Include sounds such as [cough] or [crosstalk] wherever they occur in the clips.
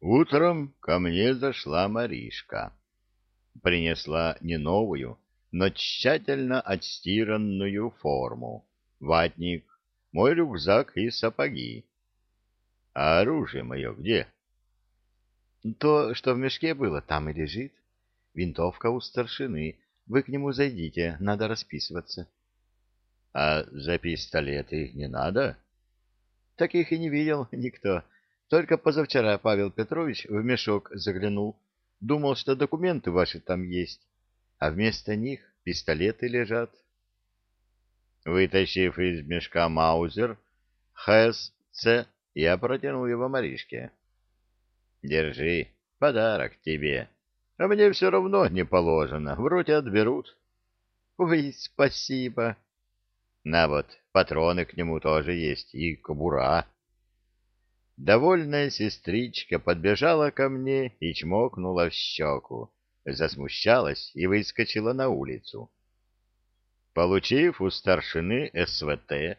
Утром ко мне зашла Маришка. Принесла не новую, но тщательно отстиранную форму, ватник, мой рюкзак и сапоги. А оружие мое где? То, что в мешке было, там и лежит. Винтовка у старшины. Вы к нему зайдите, надо расписываться. А за пистолеты не надо? Таких и не видел никто. Только позавчера Павел Петрович в мешок заглянул. Думал, что документы ваши там есть, а вместо них пистолеты лежат. Вытащив из мешка маузер, ХСЦ, я протянул его Маришке. Держи, подарок тебе. А мне все равно не положено, вроде отберут. Ой, спасибо. На вот, патроны к нему тоже есть, и кобура. Довольная сестричка подбежала ко мне и чмокнула в щеку, засмущалась и выскочила на улицу. Получив у старшины СВТ,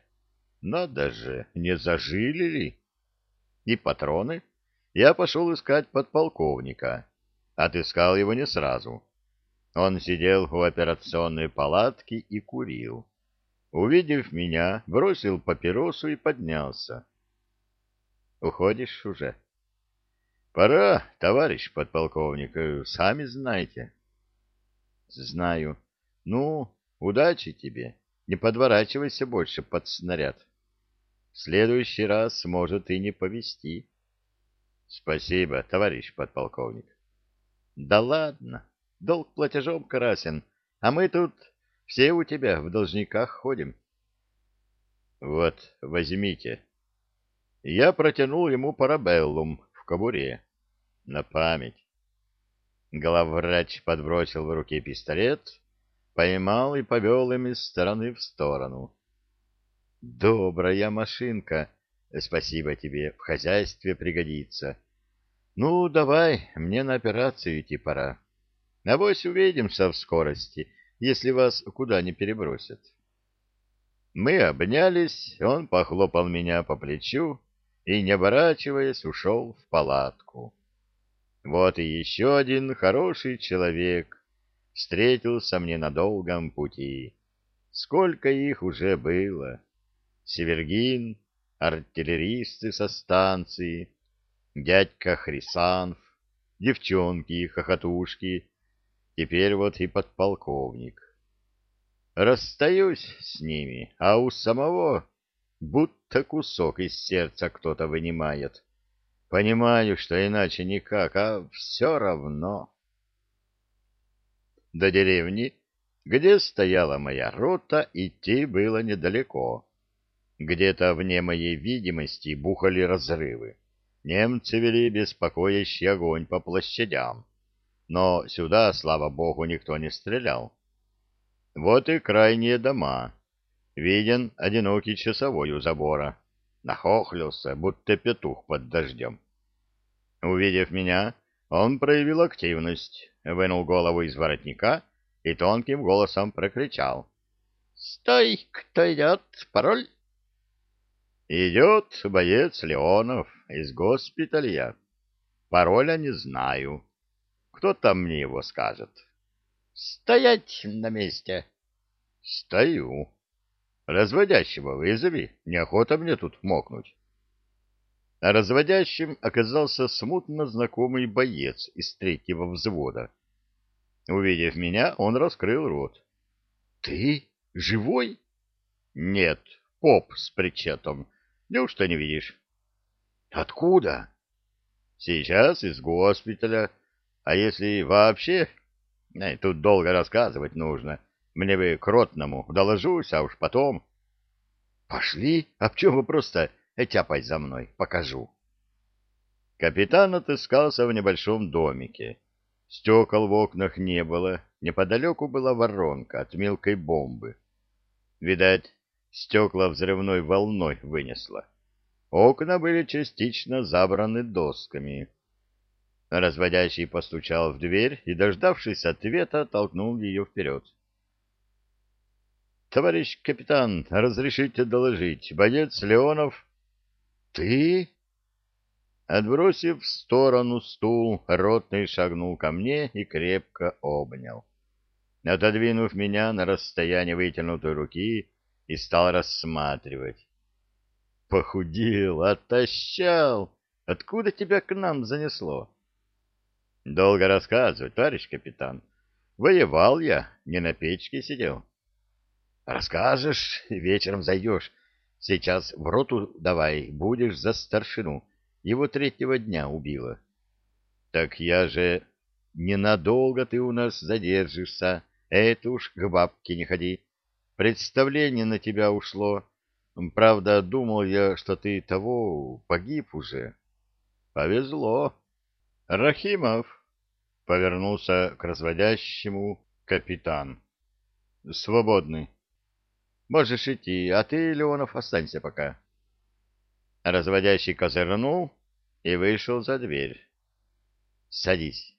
надо же, не зажили ли? И патроны, я пошел искать подполковника. Отыскал его не сразу. Он сидел у операционной палатки и курил. Увидев меня, бросил папиросу и поднялся. Уходишь уже? Пора, товарищ подполковник, э, сами знаете. Знаю. Ну, удачи тебе. Не подворачивайся больше под снаряд. В следующий раз может и не повезти. Спасибо, товарищ подполковник. Да ладно, долг платежом красен, а мы тут все у тебя в должниках ходим. Вот, возьмите. Я протянул ему парабеллум в кобуре. На память. Главврач подбросил в руке пистолет, поймал и повел им из стороны в сторону. Добрая машинка. Спасибо тебе, в хозяйстве пригодится. Ну, давай, мне на операцию идти пора. Авось увидимся в скорости, если вас куда не перебросят. Мы обнялись, он похлопал меня по плечу, и, не оборачиваясь, ушел в палатку. Вот и еще один хороший человек встретился мне на долгом пути. Сколько их уже было! Севергин, артиллеристы со станции, дядька Хрисанф, девчонки-хохотушки, теперь вот и подполковник. Расстаюсь с ними, а у самого будто кусок из сердца кто-то вынимает. Понимаю, что иначе никак, а все равно. До деревни, где стояла моя рота, идти было недалеко. Где-то вне моей видимости бухали разрывы. Немцы вели беспокоящий огонь по площадям. Но сюда, слава богу, никто не стрелял. Вот и крайние дома Виден одинокий часовой у забора. Нахохлился, будто петух под дождем. Увидев меня, он проявил активность, вынул голову из воротника и тонким голосом прокричал. — Стой, кто идет? Пароль? — Идет боец Леонов из госпиталя. Пароля не знаю. Кто там мне его скажет? — Стоять на месте. — Стою. Разводящего вызови, неохота мне тут мокнуть. А разводящим оказался смутно знакомый боец из третьего взвода. Увидев меня, он раскрыл рот. — Ты живой? — Нет, поп с причетом. Неужто не видишь? — Откуда? — Сейчас из госпиталя. А если вообще... Тут долго рассказывать нужно. — мне бы к ротному доложусь, а уж потом... Пошли, а в чем вопрос-то? Тяпай за мной, покажу. Капитан отыскался в небольшом домике. Стекол в окнах не было, неподалеку была воронка от мелкой бомбы. Видать, стекла взрывной волной вынесло. Окна были частично забраны досками. Разводящий постучал в дверь и, дождавшись ответа, толкнул ее вперед. Товарищ капитан, разрешите доложить. Боец Леонов... Ты? Отбросив в сторону стул, ротный шагнул ко мне и крепко обнял. Отодвинув меня на расстояние вытянутой руки, и стал рассматривать. Похудел, отощал. Откуда тебя к нам занесло? Долго рассказывать, товарищ капитан. Воевал я, не на печке сидел. Расскажешь, вечером зайдешь. Сейчас в роту давай, будешь за старшину. Его третьего дня убило. Так я же... Ненадолго ты у нас задержишься. Это уж к бабке не ходи. Представление на тебя ушло. Правда, думал я, что ты того погиб уже. Повезло. Рахимов повернулся к разводящему капитан. Свободный. Можешь идти, а ты, Леонов, останься пока. Разводящий козырнул и вышел за дверь. «Садись».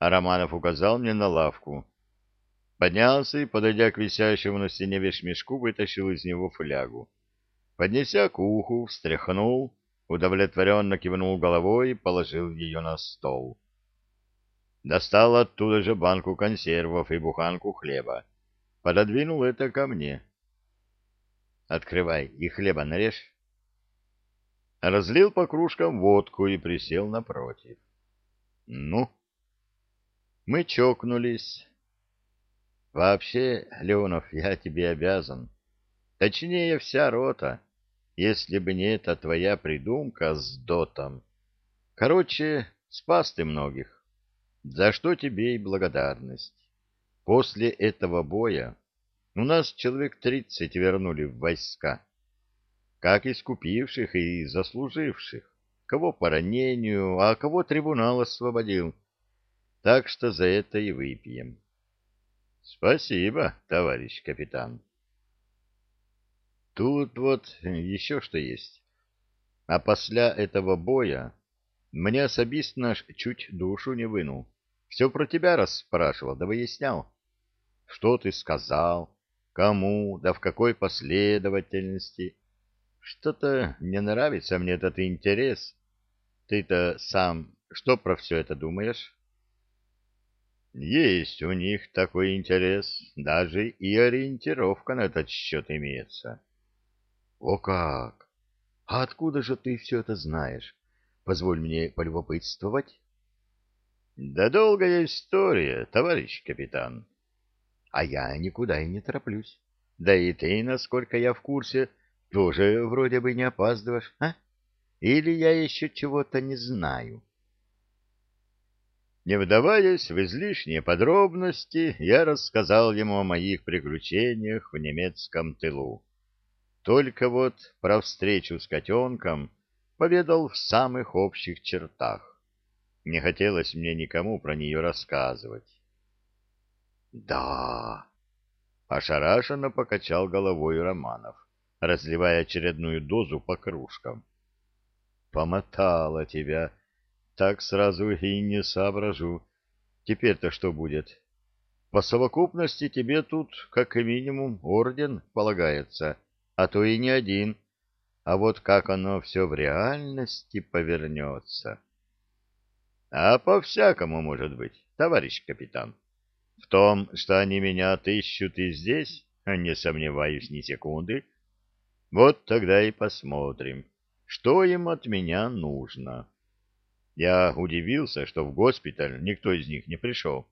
А Романов указал мне на лавку. Поднялся и, подойдя к висящему на стене вешмешку, вытащил из него флягу. Поднеся к уху, встряхнул, удовлетворенно кивнул головой и положил ее на стол. Достал оттуда же банку консервов и буханку хлеба. Пододвинул это ко мне. «Открывай и хлеба нарежь» разлил по кружкам водку и присел напротив. Ну, мы чокнулись. Вообще, Леонов, я тебе обязан. Точнее, вся рота, если бы не эта твоя придумка с дотом. Короче, спас ты многих. За что тебе и благодарность. После этого боя у нас человек тридцать вернули в войска как искупивших и заслуживших, кого по ранению, а кого трибунал освободил. Так что за это и выпьем. Спасибо, товарищ капитан. Тут вот еще что есть. А после этого боя мне особист наш чуть душу не вынул. Все про тебя расспрашивал, да выяснял. Что ты сказал, кому, да в какой последовательности. Что-то не нравится мне этот интерес. Ты-то сам что про все это думаешь? Есть у них такой интерес, даже и ориентировка на этот счет имеется. О как! А откуда же ты все это знаешь? Позволь мне полюбопытствовать. Да долгая история, товарищ капитан. А я никуда и не тороплюсь. Да и ты, насколько я в курсе, — тоже вроде бы не опаздываешь, а? Или я еще чего-то не знаю? Не вдаваясь в излишние подробности, я рассказал ему о моих приключениях в немецком тылу. Только вот про встречу с котенком поведал в самых общих чертах. Не хотелось мне никому про нее рассказывать. — Да, — ошарашенно покачал головой Романов разливая очередную дозу по кружкам. Помотала тебя. Так сразу и не соображу. Теперь-то что будет? По совокупности тебе тут как минимум орден полагается, а то и не один. А вот как оно все в реальности повернется? А по-всякому может быть, товарищ капитан. В том, что они меня отыщут и здесь, не сомневаюсь ни секунды, вот тогда и посмотрим, что им от меня нужно. Я удивился, что в госпиталь никто из них не пришел.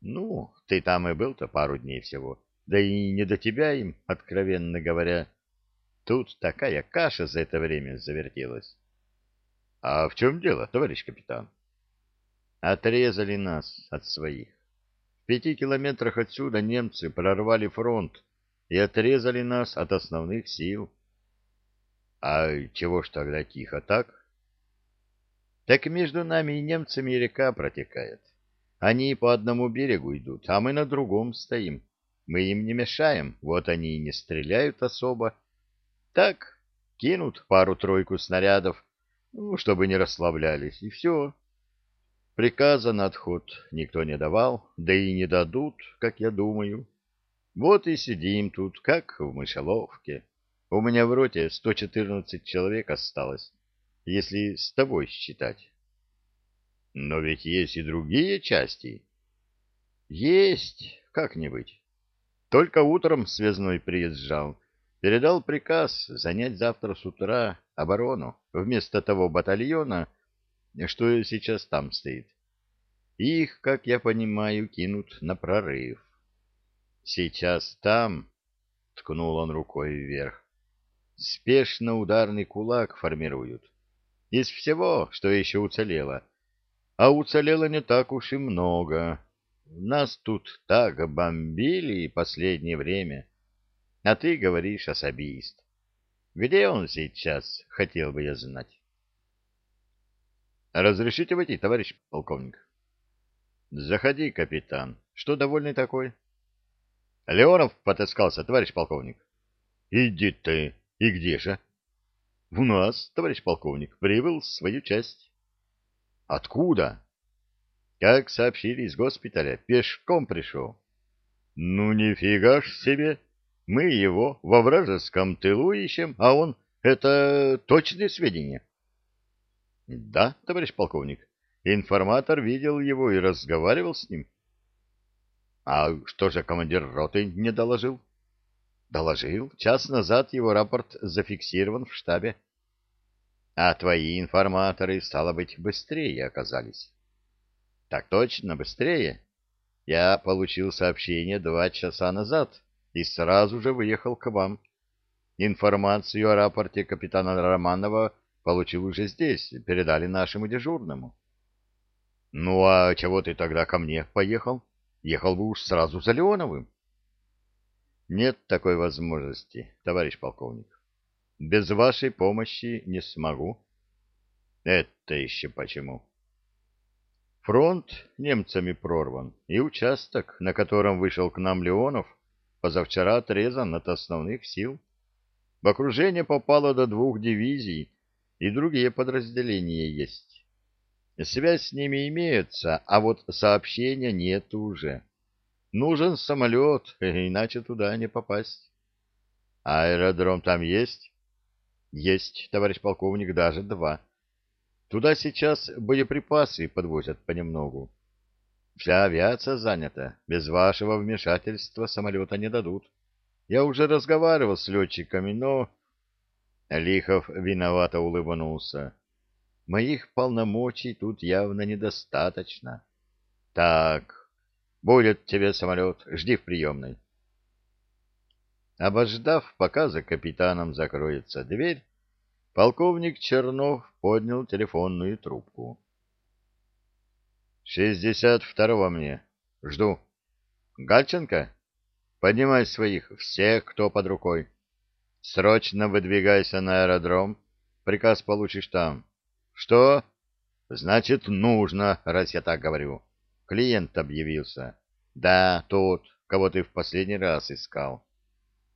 Ну, ты там и был-то пару дней всего. Да и не до тебя им, откровенно говоря. Тут такая каша за это время завертелась. А в чем дело, товарищ капитан? Отрезали нас от своих. Пяти километрах отсюда немцы прорвали фронт и отрезали нас от основных сил. А чего ж тогда тихо так? Так между нами и немцами река протекает. Они по одному берегу идут, а мы на другом стоим. Мы им не мешаем, вот они и не стреляют особо. Так, кинут пару-тройку снарядов, ну, чтобы не расслаблялись, и все. Приказа на отход никто не давал, да и не дадут, как я думаю. Вот и сидим тут, как в мышеловке. У меня в роте 114 человек осталось. если с тобой считать. Но ведь есть и другие части. Есть, как-нибудь. Только утром связной приезжал. Передал приказ занять завтра с утра оборону вместо того батальона, что сейчас там стоит. Их, как я понимаю, кинут на прорыв. Сейчас там, — ткнул он рукой вверх, — спешно ударный кулак формируют. Из всего, что еще уцелело. А уцелело не так уж и много. Нас тут так бомбили последнее время. А ты говоришь особист. Где он сейчас, хотел бы я знать. Разрешите войти, товарищ полковник? Заходи, капитан. Что довольный такой? Леонов потаскался, товарищ полковник. Иди ты. И где же? У нас, товарищ полковник, прибыл свою часть. Откуда? Как сообщили из госпиталя, пешком пришел. Ну, нифига ж себе. Мы его во вражеском тылу ищем, а он... Это точные сведения? Да, товарищ полковник. Информатор видел его и разговаривал с ним. А что же командир роты не доложил? Доложил. Час назад его рапорт зафиксирован в штабе. А твои информаторы, стало быть, быстрее оказались. Так точно, быстрее. Я получил сообщение два часа назад и сразу же выехал к вам. Информацию о рапорте капитана Романова получил уже здесь, передали нашему дежурному. Ну а чего ты тогда ко мне поехал? Ехал бы уж сразу за Леоновым. Нет такой возможности, товарищ полковник. Без вашей помощи не смогу. Это еще почему? Фронт немцами прорван, и участок, на котором вышел к нам Леонов, позавчера отрезан от основных сил. В окружение попало до двух дивизий, и другие подразделения есть. Связь с ними имеется, а вот сообщения нет уже. Нужен самолет, [laughs] иначе туда не попасть. Аэродром там есть? Есть, товарищ полковник, даже два. Туда сейчас боеприпасы подвозят понемногу. Вся авиация занята. Без вашего вмешательства самолета не дадут. Я уже разговаривал с летчиками, но... Лихов виновато улыбнулся. Моих полномочий тут явно недостаточно. Так, Будет тебе самолет, жди в приемной. Обождав, пока за капитаном закроется дверь, полковник Чернов поднял телефонную трубку. «Шестьдесят второго мне. Жду. Гальченко? Поднимай своих, всех, кто под рукой. Срочно выдвигайся на аэродром. Приказ получишь там. Что? Значит, нужно, раз я так говорю. Клиент объявился. Да, тот, кого ты в последний раз искал.